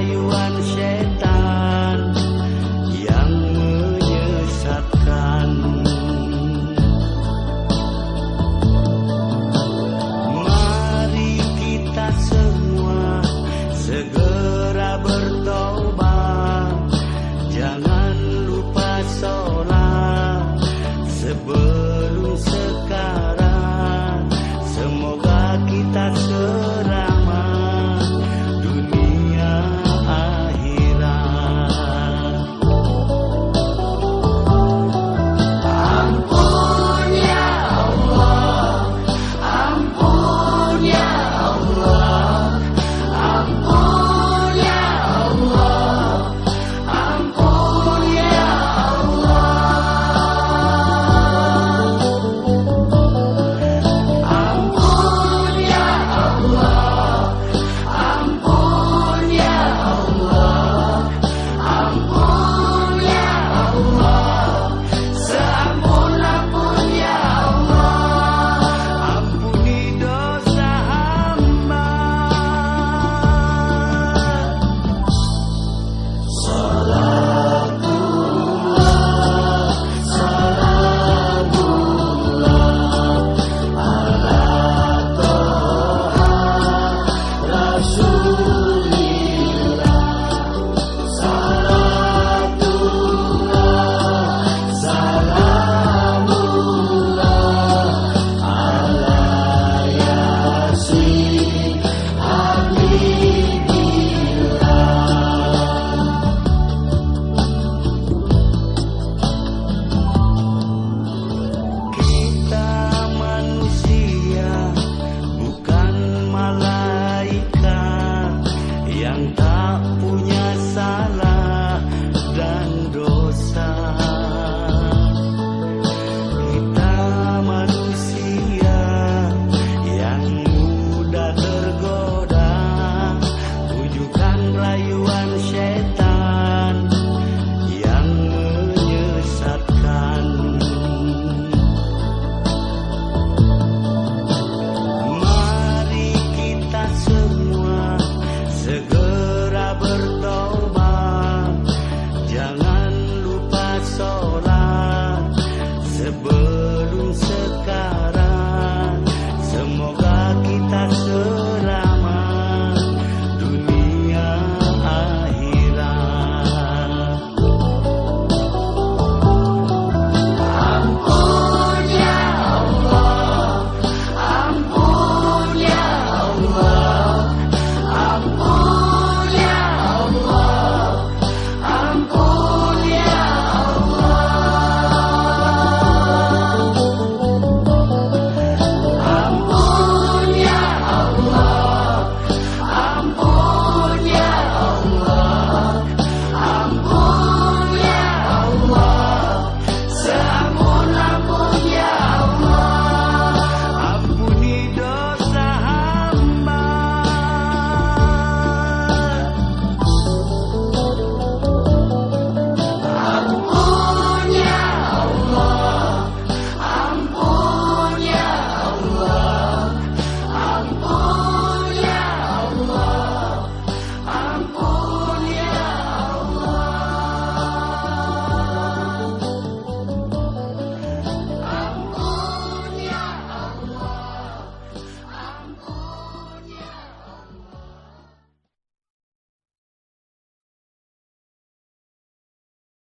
you